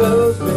those